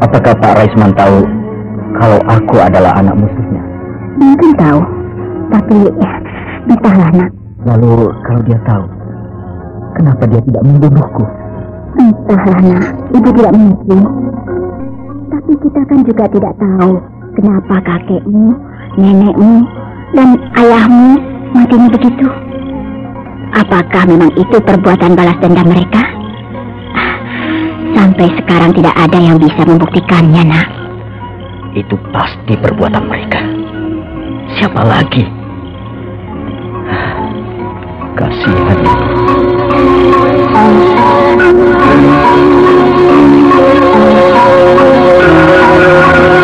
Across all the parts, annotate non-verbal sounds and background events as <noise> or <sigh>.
Apakah Pak Raisman tahu kalau aku adalah anak musuhnya? Mungkin tahu, tapi entahlah nak. Lalu kalau dia tahu, kenapa dia tidak membunuhku? Entahlah nak, ibu tidak mungkin. Tapi kita kan juga tidak tahu kenapa kakekmu, nenekmu, dan ayahmu matinya begitu. Apakah memang itu perbuatan balas dendam mereka? Sampai sekarang tidak ada yang bisa membuktikannya, nak. Itu pasti perbuatan mereka. Siapa lagi? Kasihan. Siapa? <laughs>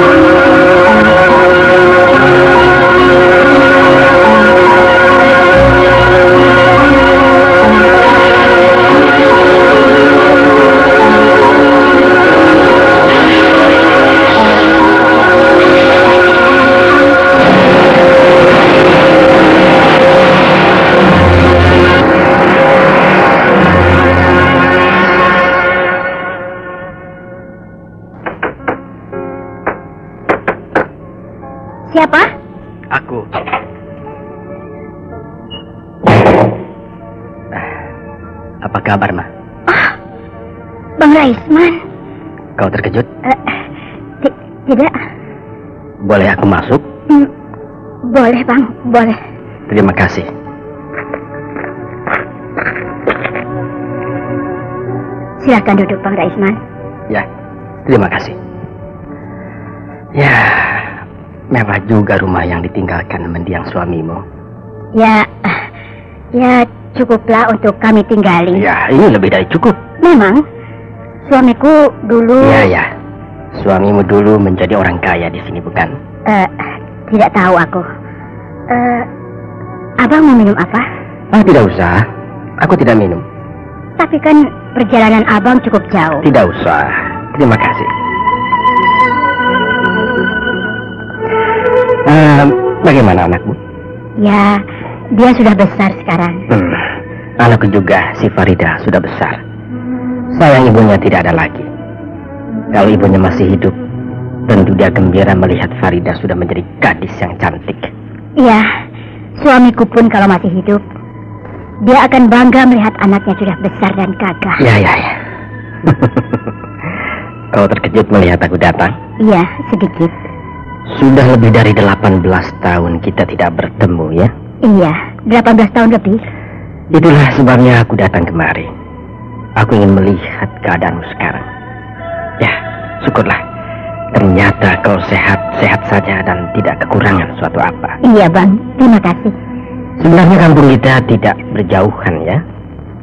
Boleh. Terima kasih. Silakan duduk, Bang Raisman. Ya, terima kasih. Ya, mewah juga rumah yang ditinggalkan mendiang suamimu. Ya, ya cukuplah untuk kami tinggali. Ya, ini lebih dari cukup. Memang, suamiku dulu... Ya, ya. Suamimu dulu menjadi orang kaya di sini, bukan? Eh, tidak tahu aku. Eh, abang mau minum apa? Ah, tidak usah. Aku tidak minum. Tapi kan perjalanan abang cukup jauh. Tidak usah. Terima kasih. Eh, bagaimana anakmu? Ya, dia sudah besar sekarang. Hmm, anakku juga, si Farida, sudah besar. Sayang ibunya tidak ada lagi. Kalau ibunya masih hidup, tentu dia gembira melihat Farida sudah menjadi gadis yang cantik. Iya, suamiku pun kalau masih hidup, dia akan bangga melihat anaknya sudah besar dan gagah. Ya, ya, ya. <laughs> Kau terkejut melihat aku datang? Iya, sedikit. Sudah lebih dari 18 tahun kita tidak bertemu ya. Iya, 18 tahun lebih. Itulah sebabnya aku datang kemari. Aku ingin melihat keadaanmu sekarang. Ya, syukurlah. Ternyata kau sehat-sehat saja dan tidak kekurangan suatu apa. Iya, Bang. Terima kasih. Sebenarnya kampung kita tidak berjauhan ya.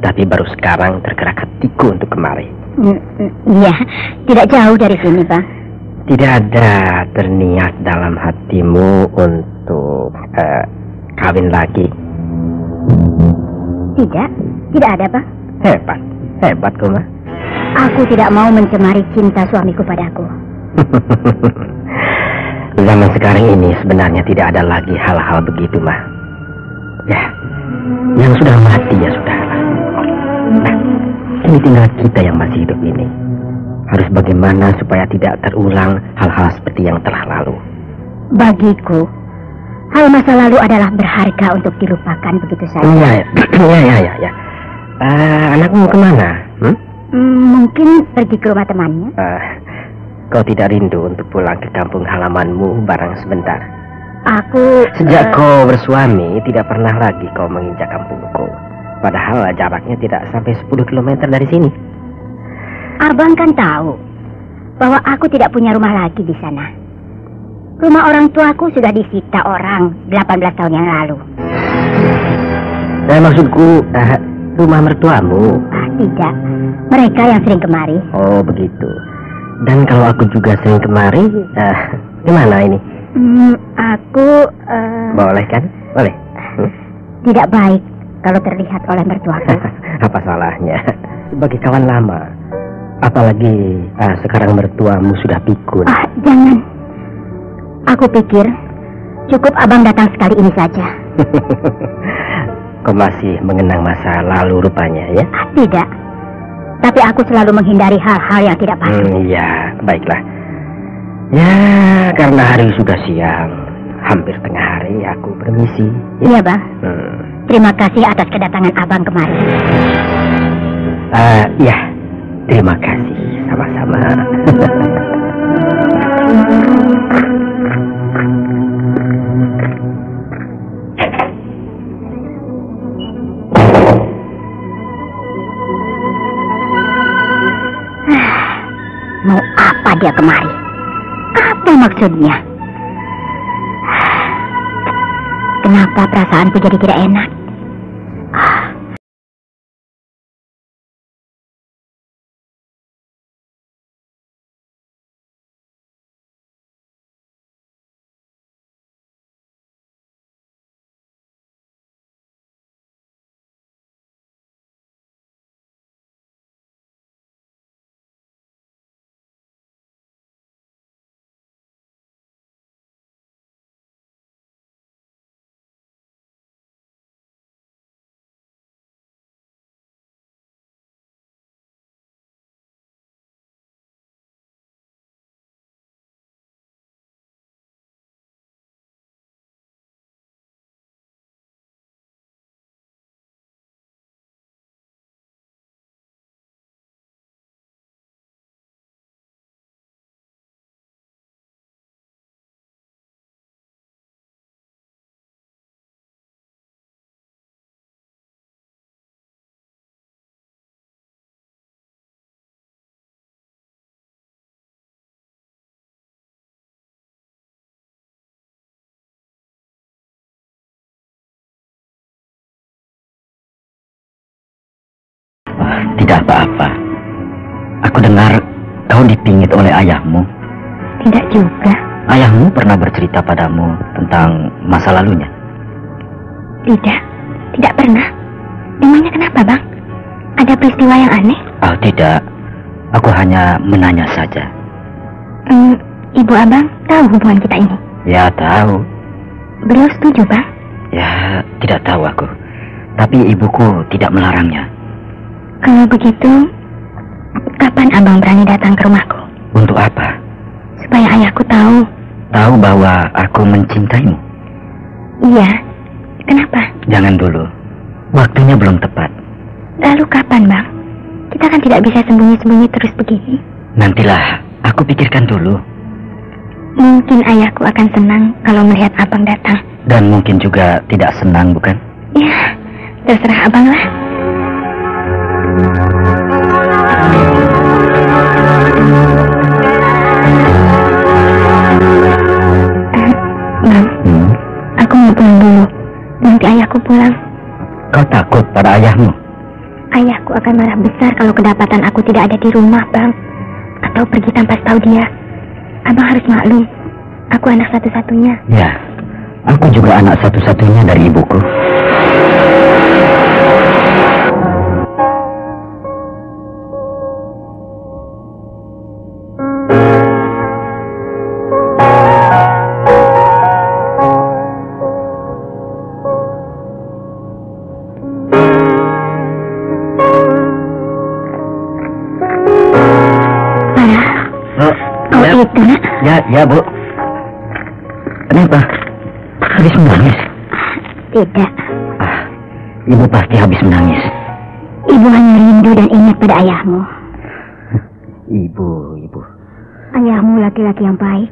Tapi baru sekarang tergerak hatiku untuk kemari. Iya, tidak jauh dari sini, Bang. Tidak ada terniat dalam hatimu untuk eh, kawin lagi. Tidak, tidak ada, Bang. Hebat, hebat kau mah. Aku tidak mau mencemari cinta suamiku padaku. <laughs> Zaman sekarang ini sebenarnya tidak ada lagi hal-hal begitu, mah. Ya, yang sudah mati ya sudahlah. Nah, ini tinggal kita yang masih hidup ini. Harus bagaimana supaya tidak terulang hal-hal seperti yang telah lalu. Bagiku, hal masa lalu adalah berharga untuk dilupakan begitu saja. Iya, ya, ya, ya, ya. Eh, anakmu ke mana? Hmm? Hmm, mungkin pergi ke rumah temannya. Eh, kau tidak rindu untuk pulang ke kampung halamanmu barang sebentar? Aku... Sejak eh, kau bersuami, tidak pernah lagi kau menginjak kampungku. Padahal jaraknya tidak sampai 10 km dari sini. Abang kan tahu bahwa aku tidak punya rumah lagi di sana. Rumah orang tuaku sudah disita orang 18 tahun yang lalu. Eh, maksudku, eh, rumah mertuamu. Ah, tidak. Mereka yang sering kemari. Oh, begitu. Dan kalau aku juga sering kemari, eh, gimana ini? Hmm, aku eh, Boleh kan? Boleh. Hmm? tidak baik kalau terlihat oleh mertuaku. <laughs> Apa salahnya? Sebagai kawan lama. Apalagi ah, sekarang mertuamu sudah pikun. ah, jangan. Aku pikir cukup abang datang sekali ini saja. <laughs> Kau masih mengenang masa lalu rupanya ya? Ah, tidak. Tapi aku selalu menghindari hal-hal yang tidak pasti. Hmm, ya, baiklah. Ya, karena hari sudah siang, hampir tengah hari aku permisi. Iya, Bang. Hmm. Terima kasih atas kedatangan Abang kemari. Ah, ya, terima kasih sama-sama. <laughs> dia kemari? Apa maksudnya? Kenapa perasaanku jadi tidak enak? Tidak apa-apa. Aku dengar kau dipingit oleh ayahmu. Tidak juga. Ayahmu pernah bercerita padamu tentang masa lalunya. Tidak. Tidak pernah. Emangnya kenapa, Bang? Ada peristiwa yang aneh? Oh, tidak. Aku hanya menanya saja. Hmm, Ibu Abang tahu hubungan kita ini? Ya, tahu. Beliau setuju, Bang? Ya, tidak tahu aku. Tapi ibuku tidak melarangnya. Kalau begitu, kapan Abang berani datang ke rumahku? Untuk apa? Supaya ayahku tahu. Tahu bahwa aku mencintaimu. Iya. Kenapa? Jangan dulu. Waktunya belum tepat. Lalu kapan, Bang? Kita kan tidak bisa sembunyi-sembunyi terus begini. Nantilah, aku pikirkan dulu. Mungkin ayahku akan senang kalau melihat Abang datang. Dan mungkin juga tidak senang, bukan? Ya, terserah Abang lah. Pulang. Kau takut pada ayahmu? Ayahku akan marah besar kalau kedapatan aku tidak ada di rumah, Bang. Atau pergi tanpa tahu dia. Abang harus maklum. Aku anak satu-satunya. Ya, aku juga anak satu-satunya dari ibuku. Kau ya, ya, Bu. Kenapa? Habis menangis? Tidak. Ah, ibu pasti habis menangis. Ibu hanya rindu dan ingat pada ayahmu. Ibu, ibu. Ayahmu laki-laki yang baik.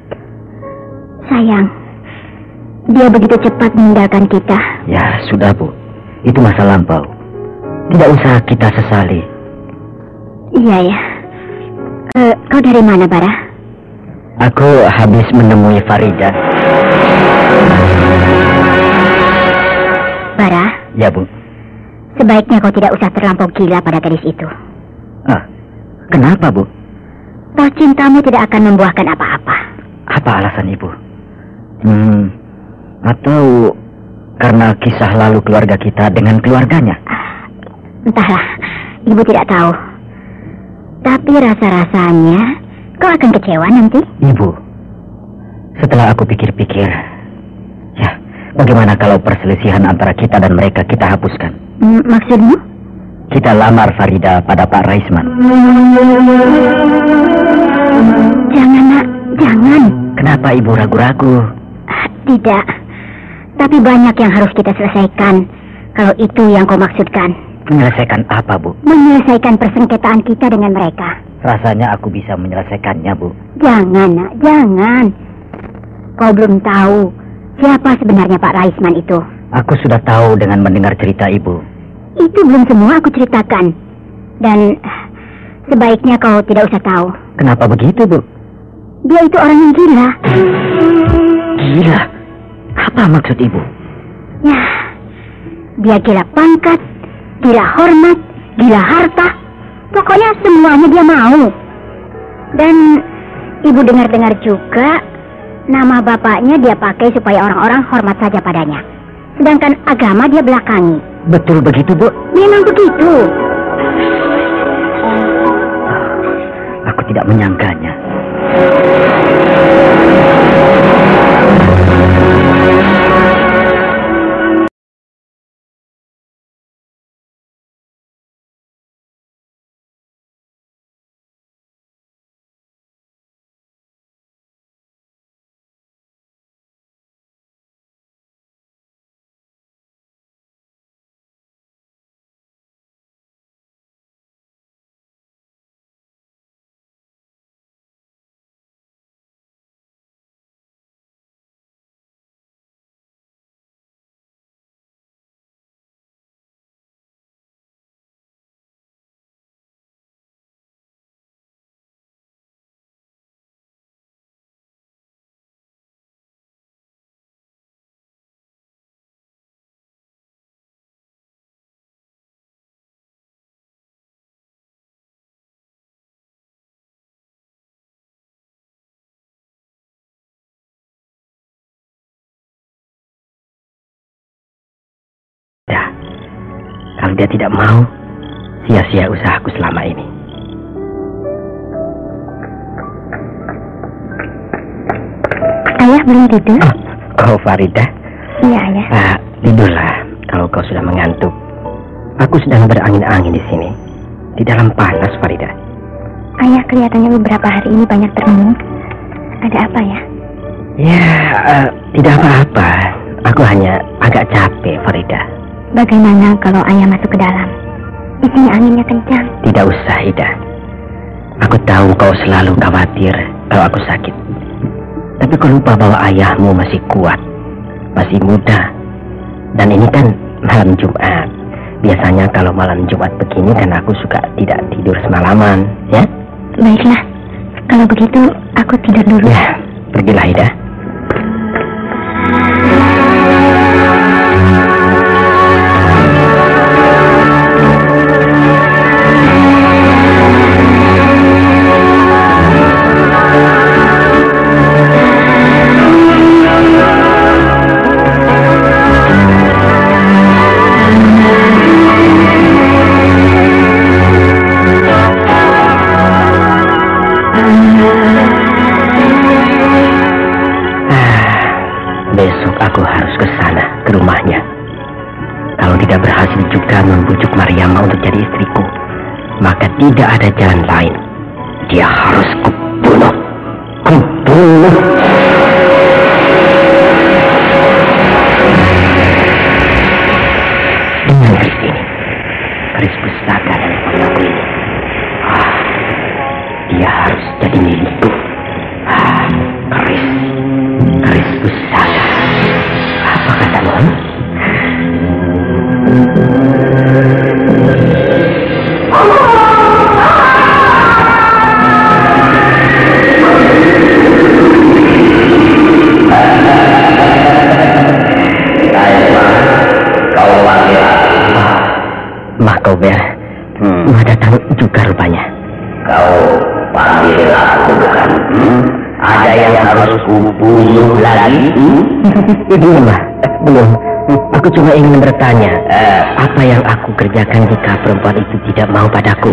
Sayang, dia begitu cepat meninggalkan kita. Ya, sudah, Bu. Itu masa lampau. Tidak usah kita sesali. Iya ya. Eh, kau dari mana, Bara? Aku habis menemui Farida. Bara, Ya, Bu. sebaiknya kau tidak usah terlampau gila pada gadis itu. Ah, kenapa, Bu? Toh cintamu tidak akan membuahkan apa-apa. Apa alasan Ibu? Hmm, atau karena kisah lalu keluarga kita dengan keluarganya? Entahlah, ibu tidak tahu. Tapi rasa-rasanya kau akan kecewa nanti. Ibu, setelah aku pikir-pikir, ya, bagaimana kalau perselisihan antara kita dan mereka kita hapuskan? Hmm, maksudmu? Kita lamar Farida pada Pak Raisman. Jangan nak, jangan. Kenapa ibu ragu-ragu? Tidak. Tapi banyak yang harus kita selesaikan. Kalau itu yang kau maksudkan. Menyelesaikan apa, Bu? Menyelesaikan persengketaan kita dengan mereka. Rasanya aku bisa menyelesaikannya, Bu. Jangan, nak. Jangan. Kau belum tahu siapa sebenarnya Pak Raisman itu. Aku sudah tahu dengan mendengar cerita ibu. Itu belum semua aku ceritakan. Dan sebaiknya kau tidak usah tahu. Kenapa begitu, Bu? Dia itu orang yang gila. Gila? Apa maksud ibu? Ya, dia gila pangkat, gila hormat, gila harta. Pokoknya semuanya dia mau. Dan ibu dengar-dengar juga nama bapaknya dia pakai supaya orang-orang hormat saja padanya. Sedangkan agama dia belakangi. Betul begitu, Bu? Memang begitu. Aku tidak menyangkanya. Ya, kalau dia tidak mau, sia-sia usahaku selama ini. Ayah belum tidur? Oh, Farida, Iya, ayah. ah, tidurlah kalau kau sudah mengantuk. Aku sedang berangin-angin di sini. Di dalam panas, Farida. Ayah kelihatannya beberapa hari ini banyak termenung. Ada apa ya? Ya, eh, tidak apa-apa. Aku hanya agak capek, Farida. Bagaimana kalau ayah masuk ke dalam? Di sini anginnya kencang. Tidak usah, Ida. Aku tahu kau selalu khawatir kalau aku sakit. Tapi kau lupa bahwa ayahmu masih kuat, masih muda. Dan ini kan malam Jumat. Biasanya kalau malam Jumat begini kan aku suka tidak tidur semalaman, ya? Baiklah. Kalau begitu, aku tidur dulu. Ya, pergilah Ida. Tidak ada jalan lain. Dia harus kubunuh. Kubunuh. Cuma ingin bertanya, Eh, apa yang aku kerjakan jika perempuan itu tidak mau padaku? <laughs>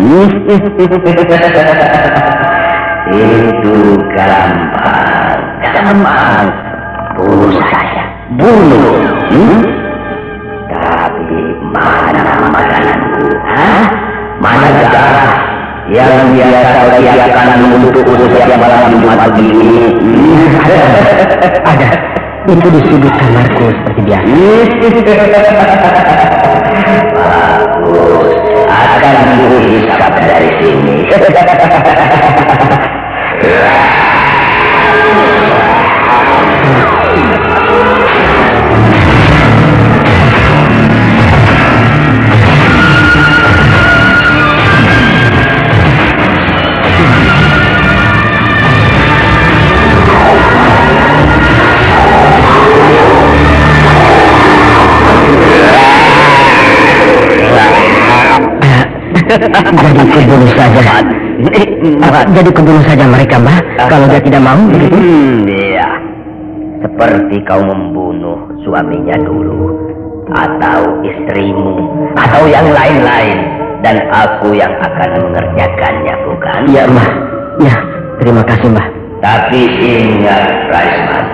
itu gampang. Gampang. Bunuh saja. Bunuh. Hmm? Tapi mana makananku? Hah? Mana darah yang biasa siapkan untuk setiap malam Jumat begini. Ada. <laughs> Itu di sudut kamarku seperti biasa. Bagus. Akan dihisap dari sini. <laughs> Jadi kebunuh saja. Ah, Jadi kebunuh saja mereka, Mbah. Kalau dia tidak mau, begitu. Hmm, iya. Seperti kau membunuh suaminya dulu. Atau istrimu. Atau yang lain-lain. Dan aku yang akan mengerjakannya, bukan? Iya, Mbah. Ya, terima kasih, Mbah. Tapi ingat, Raisman.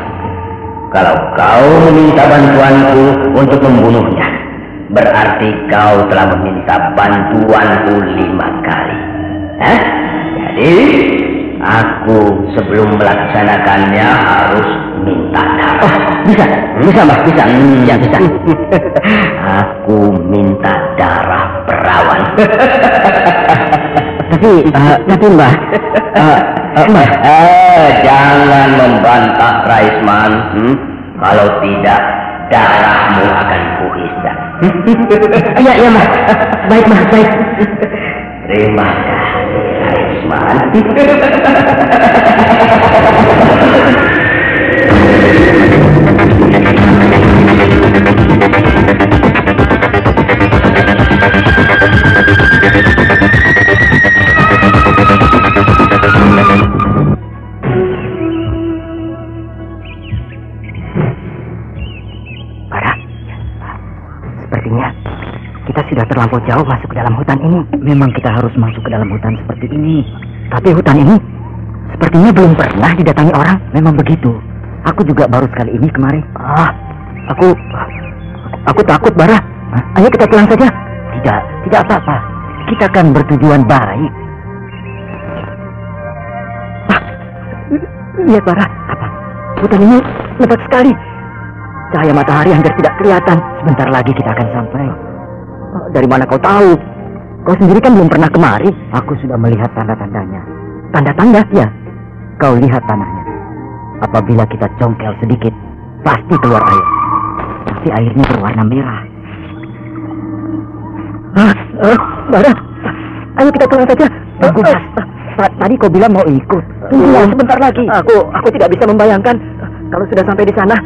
Kalau kau meminta bantuanku untuk membunuhnya, berarti kau telah meminta bantuanku lima kali. Hah? Jadi, aku sebelum melaksanakannya harus minta darah. Oh, bisa. Bisa, Mbah. Bisa. Ya, bisa. <laughs> aku minta darah perawan. <laughs> Tapi, eh, tapi Mbah. <laughs> eh, eh, Mbah. Eh, jangan membantah Raisman. Hmm? Kalau tidak, darahmu akan kuhisap. Iya, iya, Mbah. Baik, Mbah. Baik. Terima kasih, Raisman. <laughs> sudah terlampau jauh masuk ke dalam hutan ini. Memang kita harus masuk ke dalam hutan seperti ini. Tapi hutan ini sepertinya belum pernah didatangi orang. Memang begitu. Aku juga baru sekali ini kemarin. Ah, aku, aku takut, Bara. Ayo kita pulang saja. Tidak, tidak apa-apa. Kita kan bertujuan baik. Ah, lihat, Bara. Apa? Hutan ini lebat sekali. Cahaya matahari hampir tidak kelihatan. Sebentar lagi kita akan sampai. Dari mana kau tahu? Kau sendiri kan belum pernah kemari. Aku sudah melihat tanda-tandanya. Tanda-tanda? Ya. Kau lihat tanahnya. Apabila kita congkel sedikit, pasti keluar air. Tapi airnya berwarna merah. Ah, ah, Bara, ayo kita pulang saja. Tunggu, Mas. Tadi kau bilang mau ikut. Tunggu sebentar lagi. Aku, aku tidak bisa membayangkan kalau sudah sampai di sana.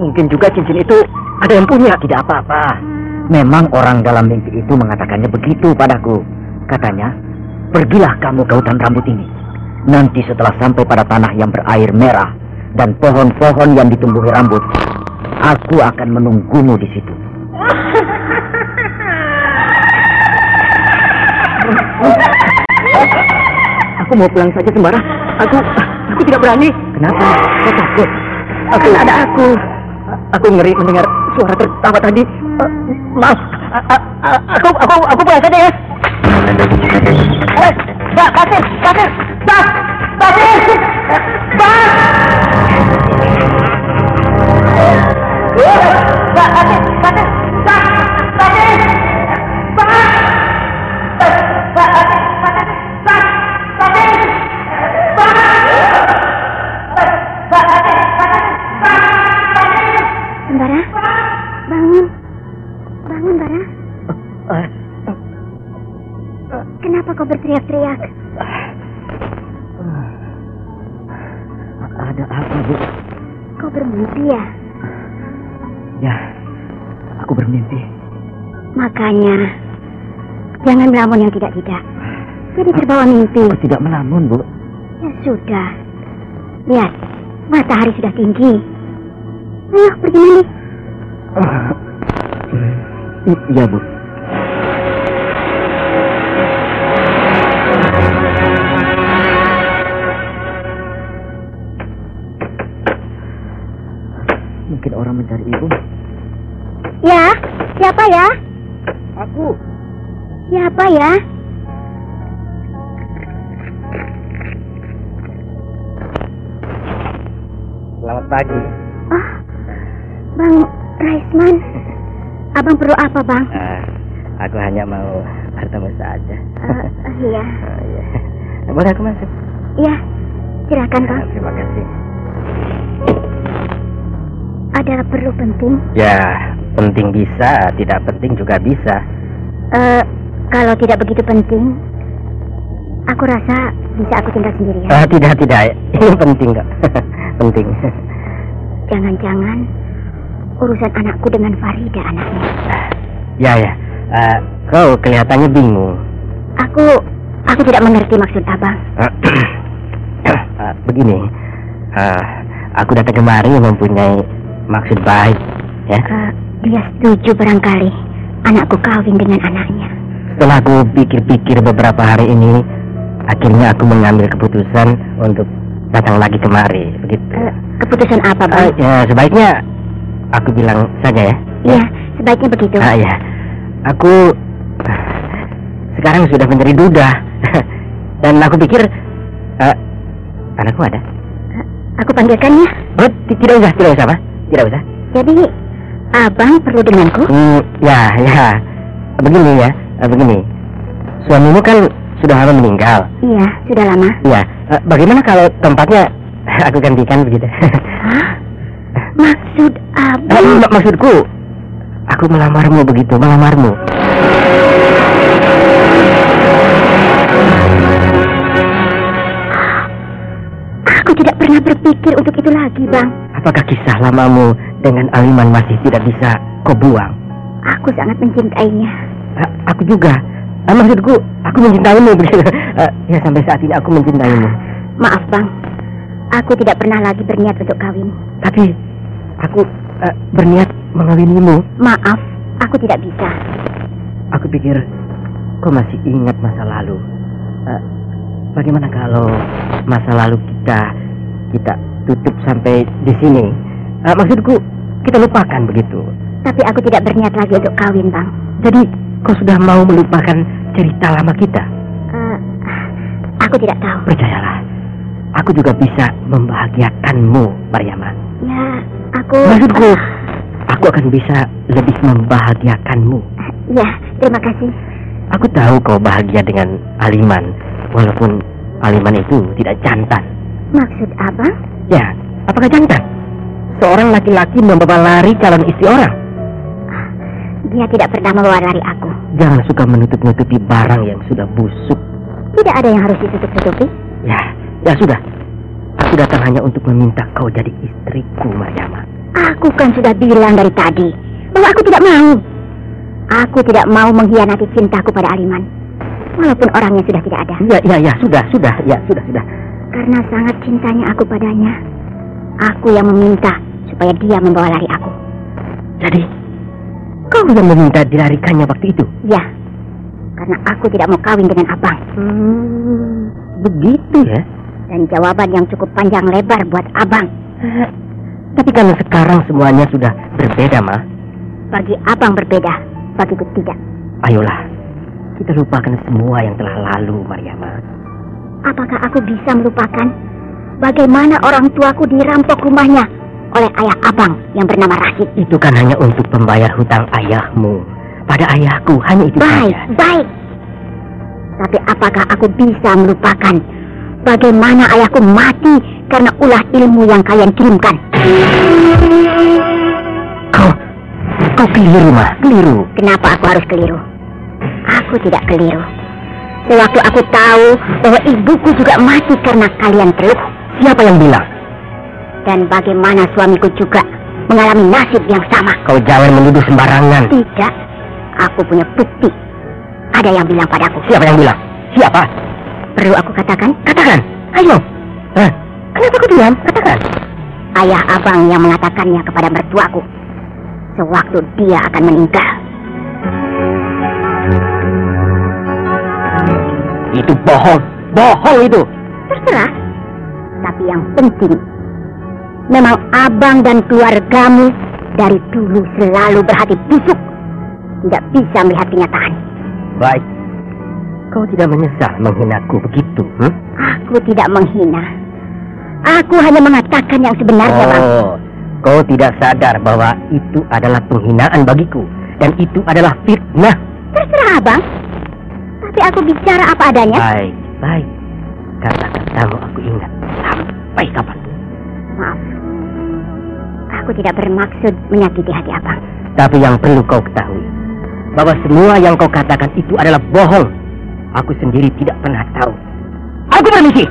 Mungkin juga cincin itu ada yang punya. Tidak apa-apa. Memang orang dalam mimpi itu mengatakannya begitu padaku. Katanya, pergilah kamu ke hutan rambut ini. Nanti setelah sampai pada tanah yang berair merah dan pohon-pohon yang ditumbuhi rambut, aku akan menunggumu di situ. Aku mau pulang saja sembara. Aku, aku tidak berani. Kenapa? Kau takut? Aku ada aku. Aku ngeri mendengar suara tertawa tadi. Eh, maaf. A- a- a- Aku, aku, aku pulang saja ya. Eh, Mbak, Basir, Basir, Bas, Basir, Bas. Mbak, Basir, berteriak-teriak? Ada apa, Bu? Kau bermimpi ya? Ya, aku bermimpi. Makanya, jangan melamun yang tidak-tidak. Jadi terbawa mimpi. Aku tidak melamun, Bu. Ya sudah. Lihat, matahari sudah tinggi. Ayo, pergi mandi. I- Iya, Bu. Siapa ya? Aku. Siapa ya? Selamat pagi. Oh, Bang Raisman. <laughs> Abang perlu apa, Bang? Uh, aku hanya mau bertemu saja. Uh, uh, iya. Uh, <laughs> iya. Boleh aku masuk? Iya, silakan, Bang. Uh, terima kasih. Ada perlu penting? Ya, penting bisa, tidak penting juga bisa. Eh, kalau tidak begitu penting, aku rasa bisa aku tinggal sendirian. Ah, tidak, tidak. Ini penting kok. <laughs> penting. Jangan-jangan urusan anakku dengan Farida anaknya. Ya, ya. Ah, kau kelihatannya bingung. Aku aku tidak mengerti maksud abang. Ah, <clears throat> begini, ah, aku datang kemari mempunyai maksud baik, ya. Eh, dia setuju barangkali anakku kawin dengan anaknya. Setelah aku pikir-pikir beberapa hari ini, akhirnya aku mengambil keputusan untuk datang lagi kemari, begitu. Eh, keputusan apa, bang? ya, sebaiknya aku bilang saja ya. Iya, sebaiknya begitu. Ah, ya. Aku sekarang sudah menjadi duda. <laughs> Dan aku pikir eh, anakku ada. Aku panggilkan ya. Oh, ti- tidak usah, tidak usah, Pak. Tidak usah. Jadi abang perlu denganku? Hmm, ya, ya. Begini ya, eh, begini. Suamimu kan sudah lama meninggal. Iya, sudah lama. Ya, eh, bagaimana kalau tempatnya <laughs> aku gantikan begitu? Hah? <laughs> Maksud Eh, abang? mak- maksudku, aku melamarmu begitu, melamarmu. Aku tidak pernah berpikir untuk itu lagi, bang. Apakah kisah lamamu dengan Aliman masih tidak bisa kau buang? Aku sangat mencintainya. Eh, aku juga. Eh, maksudku, aku mencintaimu. <laughs> Eh, ya sampai saat ini aku mencintaimu. Maaf, bang. Aku tidak pernah lagi berniat untuk kawin. Tapi aku eh, berniat mengawinimu. Maaf, aku tidak bisa. Aku pikir kau masih ingat masa lalu. Eh, bagaimana kalau masa lalu kita kita tutup sampai di sini? Eh, maksudku kita lupakan begitu. Tapi aku tidak berniat lagi untuk kawin, bang. Jadi kau sudah mau melupakan cerita lama kita? Eh, aku tidak tahu. Percayalah, aku juga bisa membahagiakanmu, Mariama. Ya, aku. Maksudku, aku akan bisa lebih membahagiakanmu. Ya, terima kasih. Aku tahu kau bahagia dengan Aliman, walaupun Aliman itu tidak jantan. Maksud abang? Ya, apakah jantan? Seorang laki-laki membawa lari calon istri orang. Dia tidak pernah membawa lari aku. Jangan suka menutup-nutupi barang yang sudah busuk. Tidak ada yang harus ditutup-tutupi. Ya, ya sudah. Aku datang hanya untuk meminta kau jadi istriku, Mariama. Aku kan sudah bilang dari tadi bahwa aku tidak mau. Aku tidak mau mengkhianati cintaku pada Aliman. Walaupun orangnya sudah tidak ada. Ya, ya, ya, sudah, sudah, ya, sudah, sudah. Karena sangat cintanya aku padanya. Aku yang meminta supaya dia membawa lari aku. Jadi, kau yang meminta dilarikannya waktu itu? Ya, karena aku tidak mau kawin dengan abang. Hmm, begitu ya. Dan jawaban yang cukup panjang lebar buat abang. Eh, Tapi kan sekarang semuanya sudah berbeda, Ma. Bagi abang berbeda, bagiku tidak. Ayolah, kita lupakan semua yang telah lalu, Mariama. Apakah aku bisa melupakan bagaimana orang tuaku dirampok rumahnya oleh ayah abang yang bernama Rashid? Itu kan hanya untuk membayar hutang ayahmu. Pada ayahku, hanya itu Baik, saja. baik. Tapi apakah aku bisa melupakan bagaimana ayahku mati karena ulah ilmu yang kalian kirimkan? Kau, kau keliru, Ma. Keliru. Kenapa aku harus keliru? Aku tidak keliru. Sewaktu aku tahu bahwa ibuku juga mati karena kalian peluk. Siapa yang bilang? Dan bagaimana suamiku juga mengalami nasib yang sama. Kau jangan menuduh sembarangan. Tidak, aku punya bukti. Ada yang bilang padaku. Siapa yang bilang? Siapa? Perlu aku katakan? Katakan. Ayo. Hah? Kenapa kau diam? Katakan. Ayah abang yang mengatakannya kepada mertuaku. Sewaktu dia akan meninggal. Itu bohong. Bohong itu. Terserah. Tapi yang penting, memang abang dan keluargamu dari dulu selalu berhati busuk. Tidak bisa melihat kenyataan. Baik. Kau tidak menyesal menghinaku begitu, hmm? Aku tidak menghina. Aku hanya mengatakan yang sebenarnya, Bang. Oh, kau tidak sadar bahwa itu adalah penghinaan bagiku. Dan itu adalah fitnah. Terserah, Abang. Tapi aku bicara apa adanya. Baik, baik. Kata-katamu aku ingat. Sampai kapan pun. Maaf. Aku tidak bermaksud menyakiti hati Abang. Tapi yang perlu kau ketahui. Bahwa semua yang kau katakan itu adalah bohong. Aku sendiri tidak pernah tahu. Aku permisi.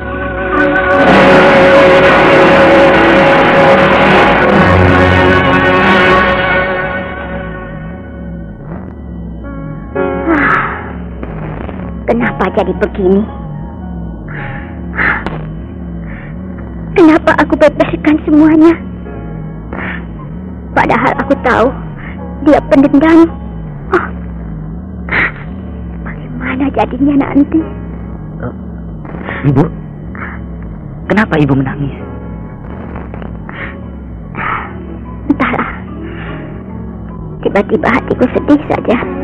Kenapa jadi begini? Kenapa aku bebaskan semuanya? Padahal aku tahu dia pendendam. Oh, bagaimana jadinya nanti? Ibu, kenapa ibu menangis? Entahlah. Tiba-tiba hatiku sedih saja.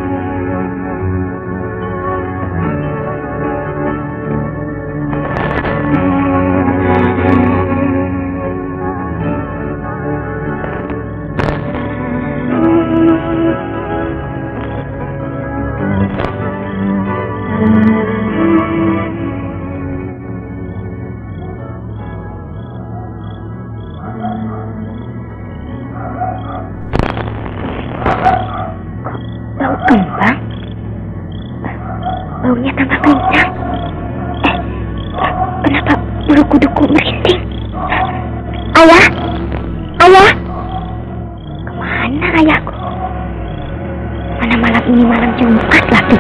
Ini malam Jumat lagi?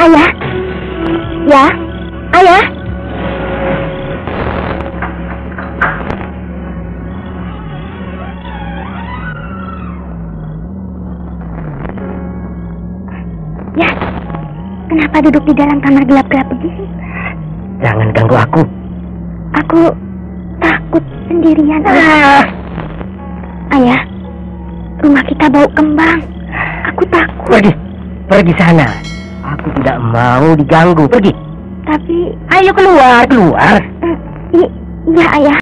Ayah? Ya? Ayah? Ya, kenapa duduk di dalam kamar gelap-gelap begini? Jangan ganggu aku. Aku takut sendirian. Ayah. Ayah, rumah kita bau kembang. Aku takut. Pergi, pergi sana. Aku tidak mau diganggu. Pergi. Tapi, Ayo keluar, keluar. eh, iya ayah.